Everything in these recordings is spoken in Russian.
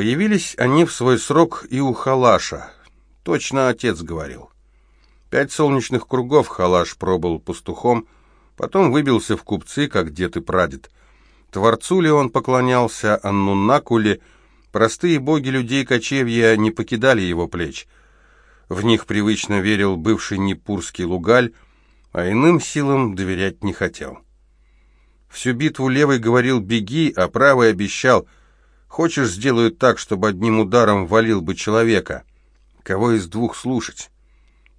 Появились они в свой срок и у Халаша. Точно отец говорил. Пять солнечных кругов Халаш пробыл пастухом, потом выбился в купцы, как дед и прадед. Творцу ли он поклонялся, Аннунаку ли, простые боги людей кочевья не покидали его плеч. В них привычно верил бывший Непурский лугаль, а иным силам доверять не хотел. Всю битву левый говорил «беги», а правый обещал «хочешь, сделаю так, чтобы одним ударом валил бы человека». Кого из двух слушать?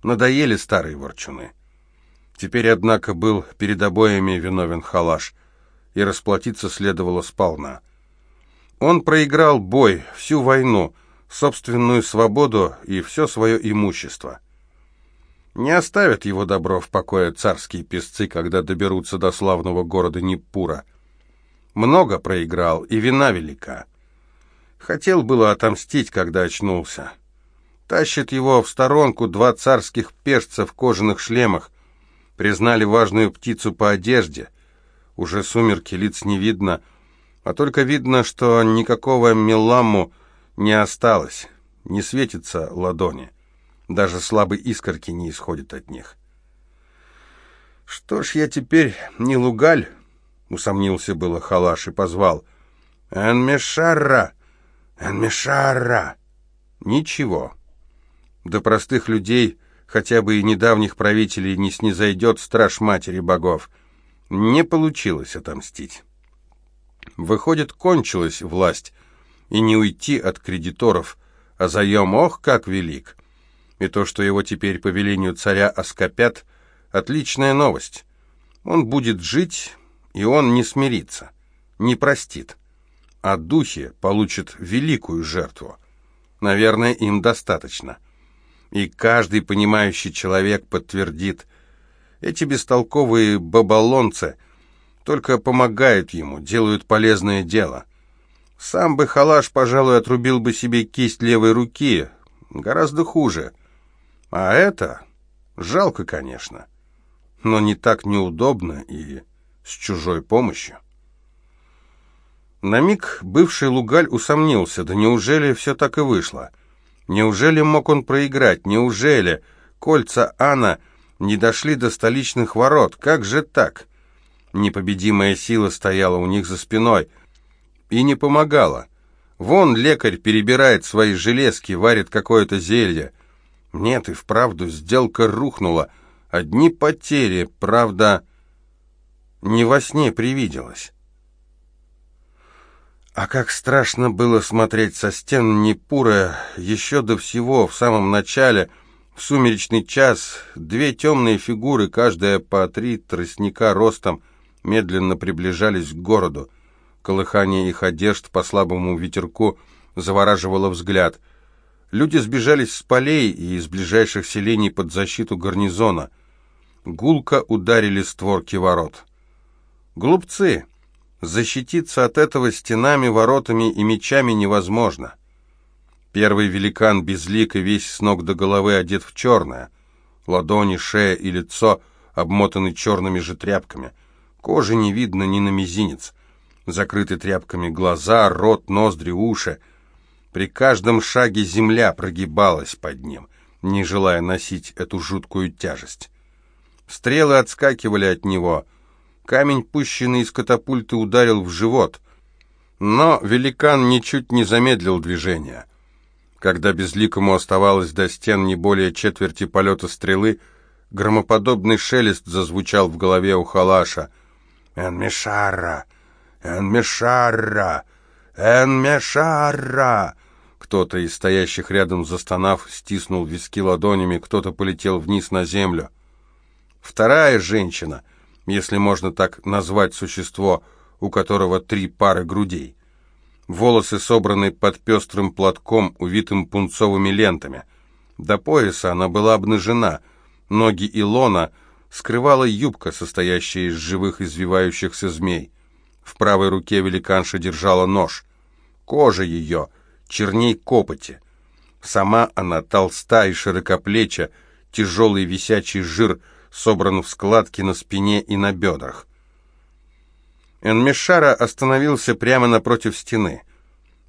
Надоели старые ворчуны. Теперь, однако, был перед обоями виновен халаш, и расплатиться следовало сполна. Он проиграл бой, всю войну, собственную свободу и все свое имущество. Не оставят его добро в покое царские песцы, когда доберутся до славного города Ниппура. Много проиграл, и вина велика. Хотел было отомстить, когда очнулся. Тащит его в сторонку два царских пешца в кожаных шлемах. Признали важную птицу по одежде. Уже сумерки, лиц не видно, а только видно, что никакого меламу не осталось, не светится ладони. Даже слабой искорки не исходит от них. «Что ж я теперь не лугаль?» — усомнился было Халаш и позвал. «Энмешарра! Энмешарра!» Ничего. До простых людей, хотя бы и недавних правителей, не снизойдет страж матери богов. Не получилось отомстить. Выходит, кончилась власть, и не уйти от кредиторов, а заем, ох, как велик. И то, что его теперь по велению царя оскопят, отличная новость. Он будет жить, и он не смирится, не простит. А духи получат великую жертву. Наверное, им достаточно. И каждый понимающий человек подтвердит, эти бестолковые бабалонцы только помогают ему, делают полезное дело. Сам бы Халаш, пожалуй, отрубил бы себе кисть левой руки, гораздо хуже — а это жалко, конечно, но не так неудобно и с чужой помощью. На миг бывший Лугаль усомнился, да неужели все так и вышло? Неужели мог он проиграть? Неужели кольца Анна не дошли до столичных ворот? Как же так? Непобедимая сила стояла у них за спиной и не помогала. Вон лекарь перебирает свои железки, варит какое-то зелье. Нет, и вправду сделка рухнула. Одни потери, правда, не во сне привиделось. А как страшно было смотреть со стен Непура еще до всего, в самом начале, в сумеречный час, две темные фигуры, каждая по три тростника ростом, медленно приближались к городу. Колыхание их одежд по слабому ветерку завораживало взгляд — Люди сбежались с полей и из ближайших селений под защиту гарнизона. Гулко ударили створки ворот. Глупцы! Защититься от этого стенами, воротами и мечами невозможно. Первый великан безлик и весь с ног до головы одет в черное. Ладони, шея и лицо обмотаны черными же тряпками. Кожи не видно ни на мизинец. Закрыты тряпками глаза, рот, ноздри, уши — при каждом шаге земля прогибалась под ним, не желая носить эту жуткую тяжесть. Стрелы отскакивали от него. Камень, пущенный из катапульты, ударил в живот. Но великан ничуть не замедлил движение. Когда безликому оставалось до стен не более четверти полета стрелы, громоподобный шелест зазвучал в голове у халаша. «Энмешарра! Энмешарра! Энмешарра!» Кто-то из стоящих рядом застонав, стиснул виски ладонями, кто-то полетел вниз на землю. Вторая женщина, если можно так назвать существо, у которого три пары грудей. Волосы собраны под пестрым платком, увитым пунцовыми лентами. До пояса она была обнажена, ноги Илона скрывала юбка, состоящая из живых извивающихся змей. В правой руке великанша держала нож. Кожа ее — черней копоти. Сама она толста и широкоплеча, тяжелый висячий жир собран в складки на спине и на бедрах. Энмешара остановился прямо напротив стены.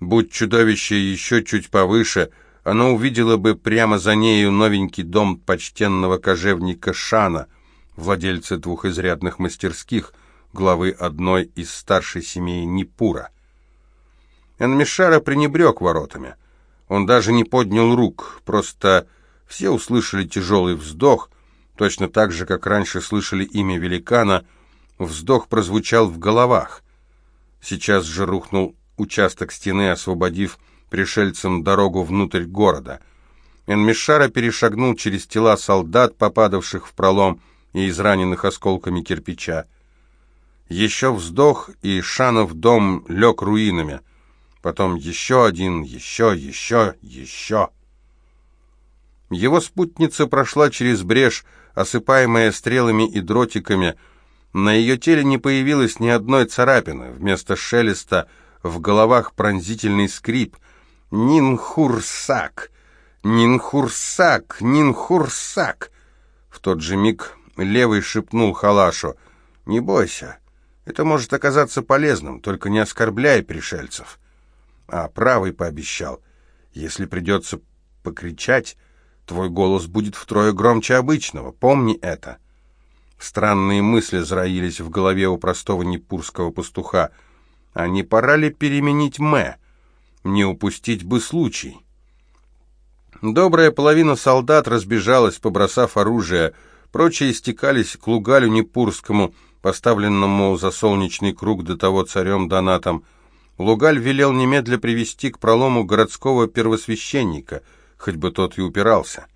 Будь чудовище еще чуть повыше, оно увидело бы прямо за нею новенький дом почтенного кожевника Шана, владельца двух изрядных мастерских, главы одной из старшей семей Непура. Энмишара пренебрег воротами. Он даже не поднял рук, просто все услышали тяжелый вздох, точно так же, как раньше слышали имя великана, вздох прозвучал в головах. Сейчас же рухнул участок стены, освободив пришельцам дорогу внутрь города. Энмишара перешагнул через тела солдат, попадавших в пролом и израненных осколками кирпича. Еще вздох, и Шанов дом лег руинами. Потом еще один, еще, еще, еще. Его спутница прошла через брешь, осыпаемая стрелами и дротиками. На ее теле не появилось ни одной царапины. Вместо шелеста в головах пронзительный скрип. «Нинхурсак! Нинхурсак! Нинхурсак!» В тот же миг левый шепнул Халашу. «Не бойся, это может оказаться полезным, только не оскорбляй пришельцев». А правый пообещал, «Если придется покричать, твой голос будет втрое громче обычного, помни это». Странные мысли зароились в голове у простого непурского пастуха. А не пора ли переменить Мэ? Не упустить бы случай. Добрая половина солдат разбежалась, побросав оружие, прочие стекались к Лугалю Непурскому, поставленному за солнечный круг до того царем Донатом. Лугаль велел немедля привести к пролому городского первосвященника, хоть бы тот и упирался.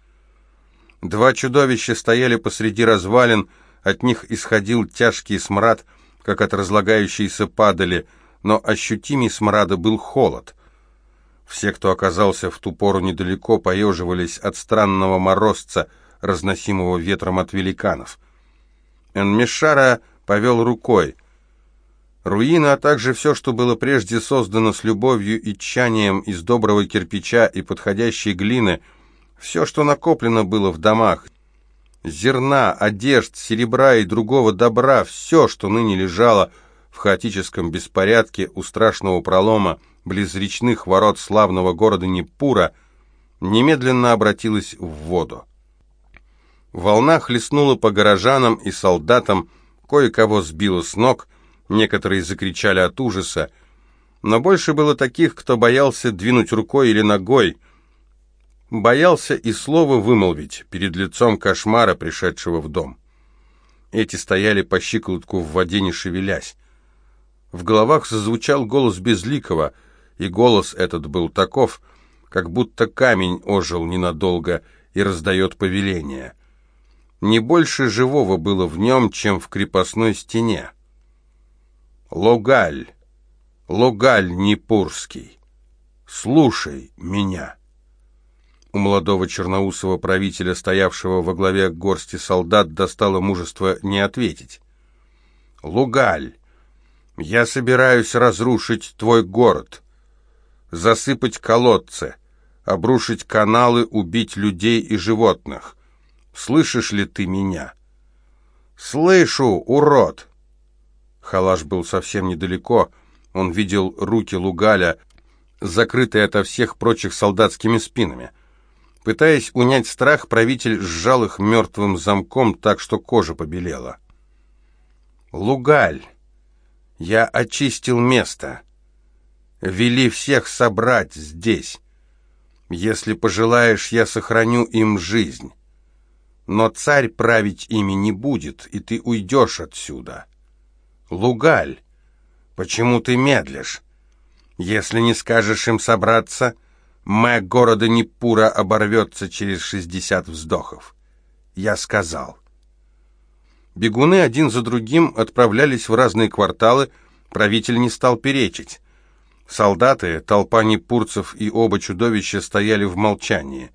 Два чудовища стояли посреди развалин, от них исходил тяжкий смрад, как от разлагающейся падали, но ощутимей смрада был холод. Все, кто оказался в ту пору недалеко, поеживались от странного морозца, разносимого ветром от великанов. Энмешара повел рукой. Руины, а также все, что было прежде создано с любовью и тщанием из доброго кирпича и подходящей глины, все, что накоплено было в домах, зерна, одежд, серебра и другого добра, все, что ныне лежало в хаотическом беспорядке у страшного пролома близ речных ворот славного города Непура, немедленно обратилась в воду. Волна хлестнула по горожанам и солдатам, кое-кого сбила с ног, некоторые закричали от ужаса, но больше было таких, кто боялся двинуть рукой или ногой, боялся и слова вымолвить перед лицом кошмара, пришедшего в дом. Эти стояли по щиколотку в воде, не шевелясь. В головах зазвучал голос Безликого, и голос этот был таков, как будто камень ожил ненадолго и раздает повеление. Не больше живого было в нем, чем в крепостной стене. Логаль, Логаль Непурский, слушай меня. У молодого черноусого правителя, стоявшего во главе горсти солдат, достало мужество не ответить. Лугаль, я собираюсь разрушить твой город, засыпать колодцы, обрушить каналы, убить людей и животных. Слышишь ли ты меня? Слышу, урод! Халаш был совсем недалеко. Он видел руки Лугаля, закрытые ото всех прочих солдатскими спинами. Пытаясь унять страх, правитель сжал их мертвым замком так, что кожа побелела. «Лугаль!» Я очистил место. Вели всех собрать здесь. Если пожелаешь, я сохраню им жизнь. Но царь править ими не будет, и ты уйдешь отсюда. Лугаль, почему ты медлишь? Если не скажешь им собраться, мэ города Непура оборвется через шестьдесят вздохов. Я сказал. Бегуны один за другим отправлялись в разные кварталы, правитель не стал перечить. Солдаты, толпа непурцев и оба чудовища стояли в молчании.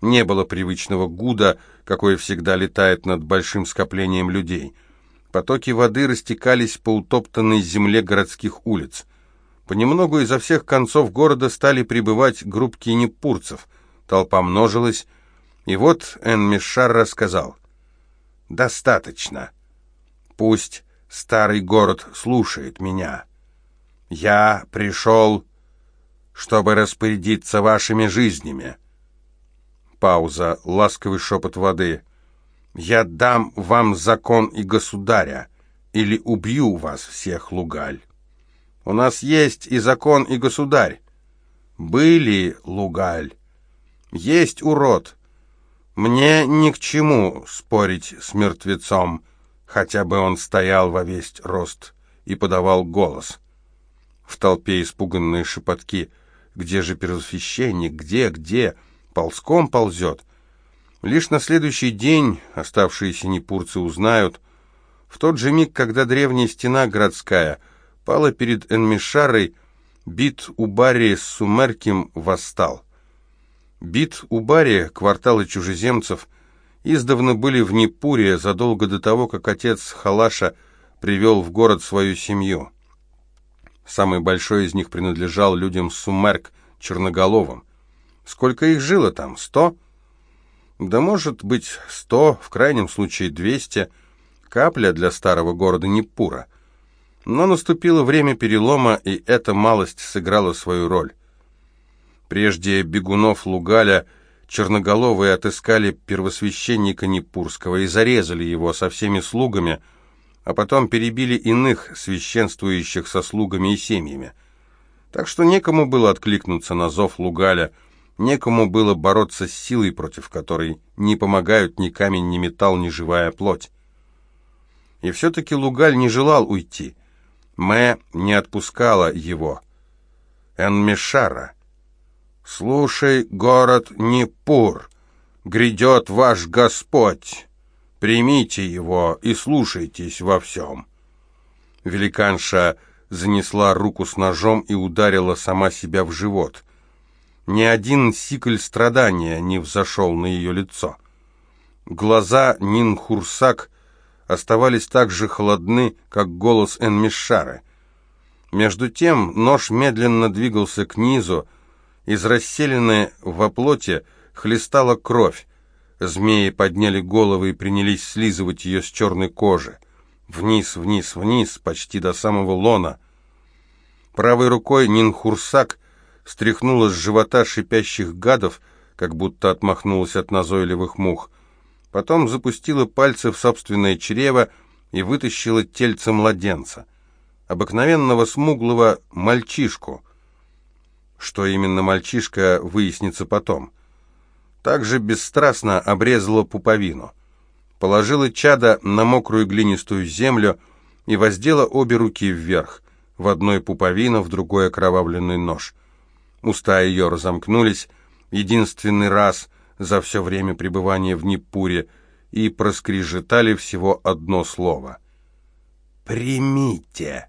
Не было привычного гуда, какой всегда летает над большим скоплением людей. Потоки воды растекались по утоптанной земле городских улиц. Понемногу изо всех концов города стали прибывать группки непурцев. Толпа множилась, и вот Эн-Мишар рассказал — достаточно. Пусть старый город слушает меня. Я пришел чтобы распорядиться вашими жизнями. Пауза, ласковый шепот воды. «Я дам вам закон и государя, или убью вас всех, Лугаль. У нас есть и закон, и государь. Были, Лугаль. Есть урод. Мне ни к чему спорить с мертвецом, хотя бы он стоял во весь рост и подавал голос». В толпе испуганные шепотки. «Где же первосвященник? Где? Где?» ползком ползет. Лишь на следующий день оставшиеся непурцы узнают, в тот же миг, когда древняя стена городская пала перед Энмишарой, Бит Убари с Сумерким восстал. Бит Убари, кварталы чужеземцев, издавна были в Непуре задолго до того, как отец Халаша привел в город свою семью. Самый большой из них принадлежал людям Сумерк, черноголовым. Сколько их жило там? Сто? Да может быть сто, в крайнем случае двести. Капля для старого города Непура. Но наступило время перелома, и эта малость сыграла свою роль. Прежде бегунов Лугаля черноголовые отыскали первосвященника Непурского и зарезали его со всеми слугами, а потом перебили иных священствующих со слугами и семьями. Так что некому было откликнуться на зов Лугаля – Некому было бороться с силой, против которой не помогают ни камень, ни металл, ни живая плоть. И все-таки Лугаль не желал уйти. Мэ не отпускала его. Энмешара. «Слушай, город Непур, грядет ваш Господь. Примите его и слушайтесь во всем». Великанша занесла руку с ножом и ударила сама себя в живот. Ни один сикль страдания не взошел на ее лицо. Глаза Нинхурсак оставались так же холодны, как голос Энмишары. Между тем нож медленно двигался к низу, из расселенной во плоти хлестала кровь. Змеи подняли головы и принялись слизывать ее с черной кожи. Вниз, вниз, вниз, почти до самого лона. Правой рукой Нинхурсак стряхнула с живота шипящих гадов, как будто отмахнулась от назойливых мух. Потом запустила пальцы в собственное чрево и вытащила тельце младенца. Обыкновенного смуглого мальчишку. Что именно мальчишка, выяснится потом. Также бесстрастно обрезала пуповину. Положила чада на мокрую глинистую землю и воздела обе руки вверх. В одной пуповина, в другой окровавленный нож — Уста ее разомкнулись единственный раз за все время пребывания в Непуре и проскрежетали всего одно слово. «Примите!»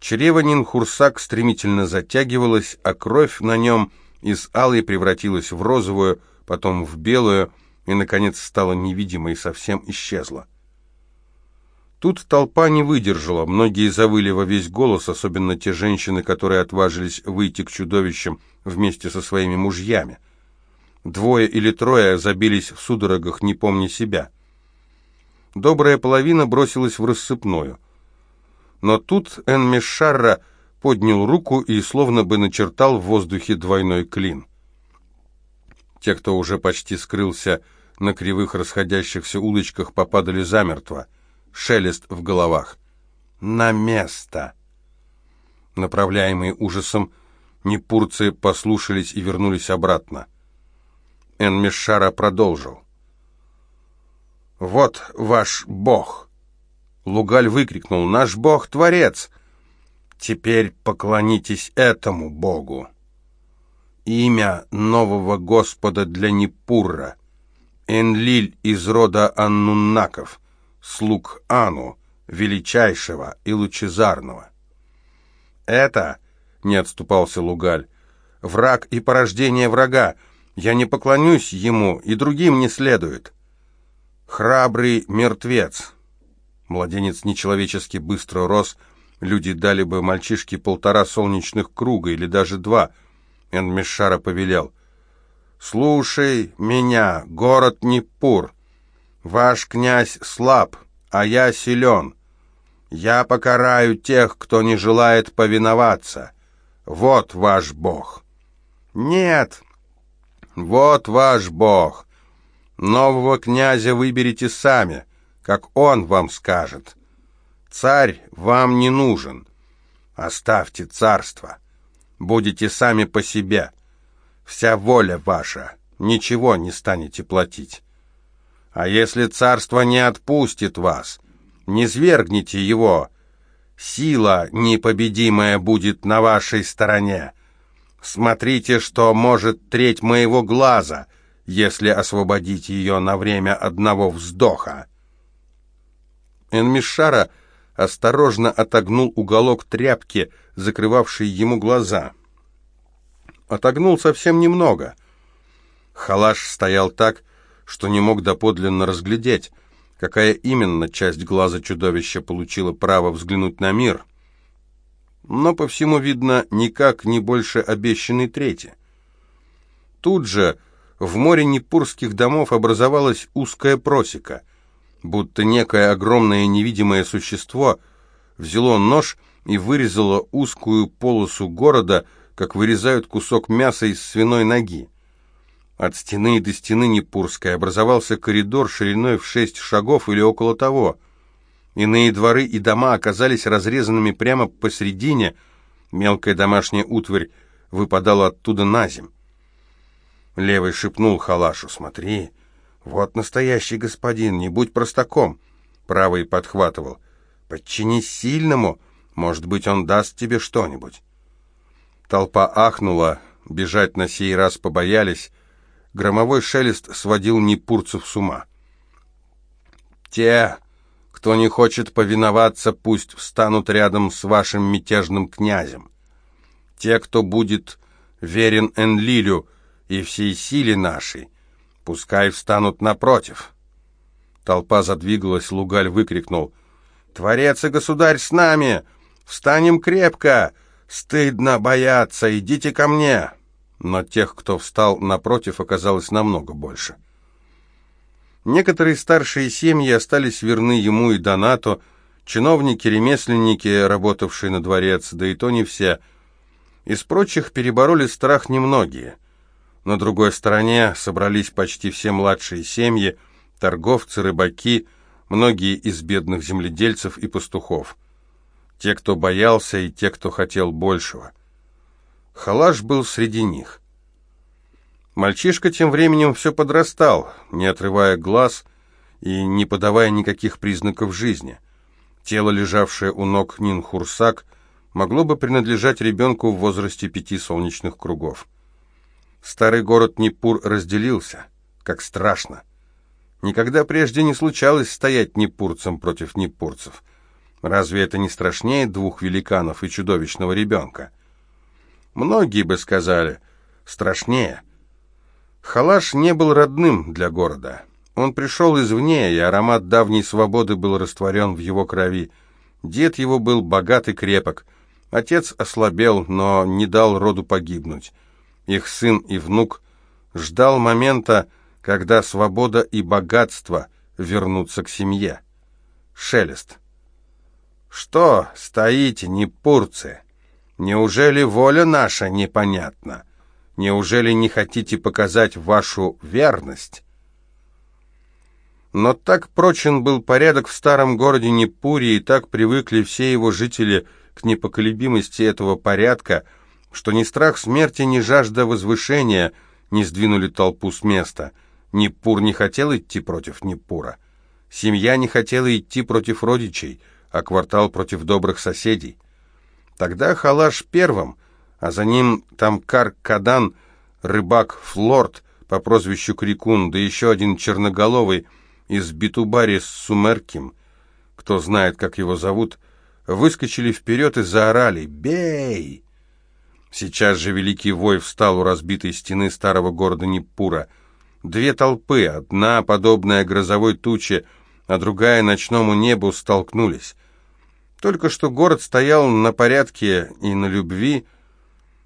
Чрево Нинхурсак стремительно затягивалось, а кровь на нем из алой превратилась в розовую, потом в белую и, наконец, стала невидимой и совсем исчезла. Тут толпа не выдержала, многие завыли во весь голос, особенно те женщины, которые отважились выйти к чудовищам вместе со своими мужьями. Двое или трое забились в судорогах, не помня себя. Добрая половина бросилась в рассыпную. Но тут Энмешарра поднял руку и словно бы начертал в воздухе двойной клин. Те, кто уже почти скрылся на кривых расходящихся улочках, попадали замертво шелест в головах. «На место!» Направляемые ужасом, непурцы послушались и вернулись обратно. Энмешара продолжил. «Вот ваш бог!» Лугаль выкрикнул. «Наш бог — Творец! Теперь поклонитесь этому богу!» Имя нового Господа для Непурра. Энлиль из рода Аннуннаков — слуг Ану, величайшего и лучезарного. «Это, — не отступался Лугаль, — враг и порождение врага. Я не поклонюсь ему, и другим не следует. Храбрый мертвец». Младенец нечеловечески быстро рос, люди дали бы мальчишке полтора солнечных круга или даже два. Энмешара повелел. «Слушай меня, город Непур. Ваш князь слаб, а я силен. Я покараю тех, кто не желает повиноваться. Вот ваш бог. Нет, вот ваш бог. Нового князя выберите сами, как он вам скажет. Царь вам не нужен. Оставьте царство. Будете сами по себе. Вся воля ваша. Ничего не станете платить. А если царство не отпустит вас, не свергните его. Сила непобедимая будет на вашей стороне. Смотрите, что может треть моего глаза, если освободить ее на время одного вздоха. Энмишара осторожно отогнул уголок тряпки, закрывавший ему глаза. Отогнул совсем немного. Халаш стоял так, что не мог доподлинно разглядеть, какая именно часть глаза чудовища получила право взглянуть на мир. Но по всему видно никак не больше обещанной трети. Тут же в море непурских домов образовалась узкая просека — будто некое огромное невидимое существо взяло нож и вырезало узкую полосу города, как вырезают кусок мяса из свиной ноги. От стены до стены Непурской образовался коридор шириной в шесть шагов или около того. Иные дворы и дома оказались разрезанными прямо посередине, мелкая домашняя утварь выпадала оттуда на земь. Левый шепнул Халашу, «Смотри, «Вот настоящий господин, не будь простаком!» Правый подхватывал. «Подчинись сильному, может быть, он даст тебе что-нибудь». Толпа ахнула, бежать на сей раз побоялись. Громовой шелест сводил непурцев с ума. «Те, кто не хочет повиноваться, пусть встанут рядом с вашим мятежным князем. Те, кто будет верен Энлилю и всей силе нашей, Пускай встанут напротив. Толпа задвигалась, Лугаль выкрикнул. «Творец и государь с нами! Встанем крепко! Стыдно бояться! Идите ко мне!» Но тех, кто встал напротив, оказалось намного больше. Некоторые старшие семьи остались верны ему и Донату, чиновники, ремесленники, работавшие на дворец, да и то не все. Из прочих перебороли страх немногие — на другой стороне собрались почти все младшие семьи, торговцы, рыбаки, многие из бедных земледельцев и пастухов. Те, кто боялся, и те, кто хотел большего. Халаш был среди них. Мальчишка тем временем все подрастал, не отрывая глаз и не подавая никаких признаков жизни. Тело, лежавшее у ног Нинхурсак, могло бы принадлежать ребенку в возрасте пяти солнечных кругов. Старый город Непур разделился. Как страшно. Никогда прежде не случалось стоять непурцам против непурцев. Разве это не страшнее двух великанов и чудовищного ребенка? Многие бы сказали, страшнее. Халаш не был родным для города. Он пришел извне, и аромат давней свободы был растворен в его крови. Дед его был богат и крепок. Отец ослабел, но не дал роду погибнуть их сын и внук, ждал момента, когда свобода и богатство вернутся к семье. Шелест. «Что стоите, не пурцы? Неужели воля наша непонятна? Неужели не хотите показать вашу верность?» Но так прочен был порядок в старом городе Непуре, и так привыкли все его жители к непоколебимости этого порядка, что ни страх смерти, ни жажда возвышения не сдвинули толпу с места. Непур не хотел идти против Непура. Семья не хотела идти против родичей, а квартал против добрых соседей. Тогда Халаш первым, а за ним Тамкар Кадан, рыбак Флорд по прозвищу Крикун, да еще один черноголовый из Битубари с Сумерким, кто знает, как его зовут, выскочили вперед и заорали «Бей!». Сейчас же великий вой встал у разбитой стены старого города Непура. Две толпы, одна подобная грозовой туче, а другая ночному небу, столкнулись. Только что город стоял на порядке и на любви,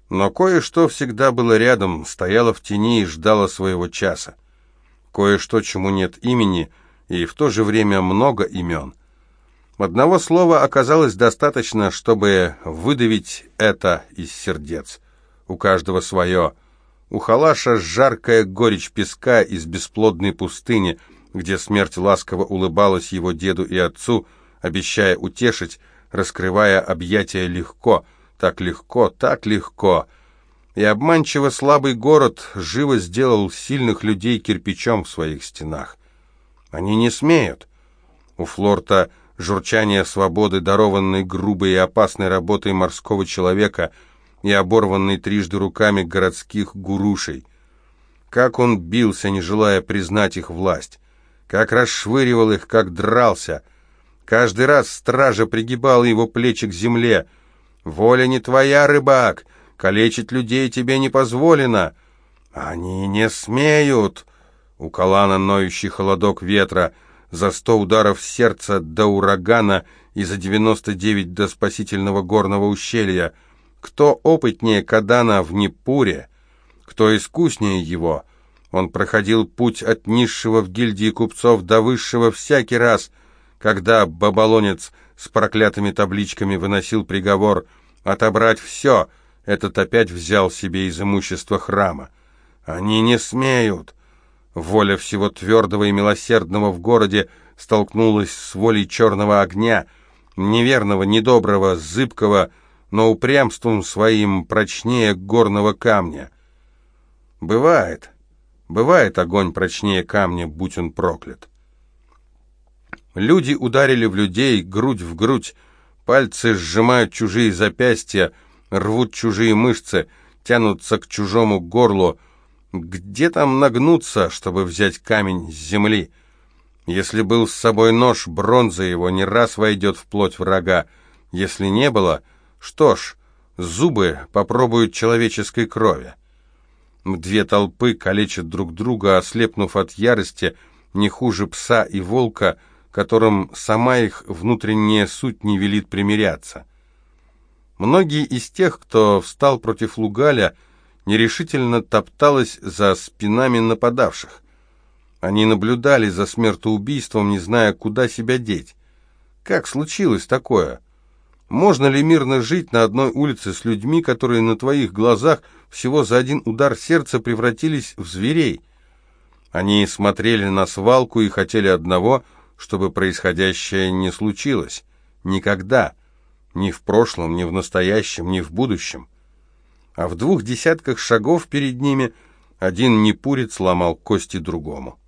но кое-что всегда было рядом, стояло в тени и ждало своего часа. Кое-что, чему нет имени, и в то же время много имен. Одного слова оказалось достаточно, чтобы выдавить это из сердец. У каждого свое. У Халаша жаркая горечь песка из бесплодной пустыни, где смерть ласково улыбалась его деду и отцу, обещая утешить, раскрывая объятия легко, так легко, так легко. И обманчиво слабый город живо сделал сильных людей кирпичом в своих стенах. Они не смеют. У Флорта журчание свободы, дарованной грубой и опасной работой морского человека и оборванной трижды руками городских гурушей. Как он бился, не желая признать их власть, как расшвыривал их, как дрался. Каждый раз стража пригибала его плечи к земле. «Воля не твоя, рыбак! Калечить людей тебе не позволено!» «Они не смеют!» У Калана ноющий холодок ветра — за сто ударов сердца до урагана и за девяносто девять до спасительного горного ущелья. Кто опытнее Кадана в Непуре? Кто искуснее его? Он проходил путь от низшего в гильдии купцов до высшего всякий раз, когда бабалонец с проклятыми табличками выносил приговор отобрать все, этот опять взял себе из имущества храма. Они не смеют. Воля всего твердого и милосердного в городе столкнулась с волей черного огня, неверного, недоброго, зыбкого, но упрямством своим прочнее горного камня. Бывает, бывает огонь прочнее камня, будь он проклят. Люди ударили в людей грудь в грудь, пальцы сжимают чужие запястья, рвут чужие мышцы, тянутся к чужому горлу, где там нагнуться, чтобы взять камень с земли? Если был с собой нож, бронза его не раз войдет в плоть врага. Если не было, что ж, зубы попробуют человеческой крови. Две толпы калечат друг друга, ослепнув от ярости, не хуже пса и волка, которым сама их внутренняя суть не велит примиряться. Многие из тех, кто встал против Лугаля, — нерешительно топталась за спинами нападавших. Они наблюдали за смертоубийством, не зная, куда себя деть. Как случилось такое? Можно ли мирно жить на одной улице с людьми, которые на твоих глазах всего за один удар сердца превратились в зверей? Они смотрели на свалку и хотели одного, чтобы происходящее не случилось. Никогда. Ни в прошлом, ни в настоящем, ни в будущем а в двух десятках шагов перед ними один непурец ломал кости другому.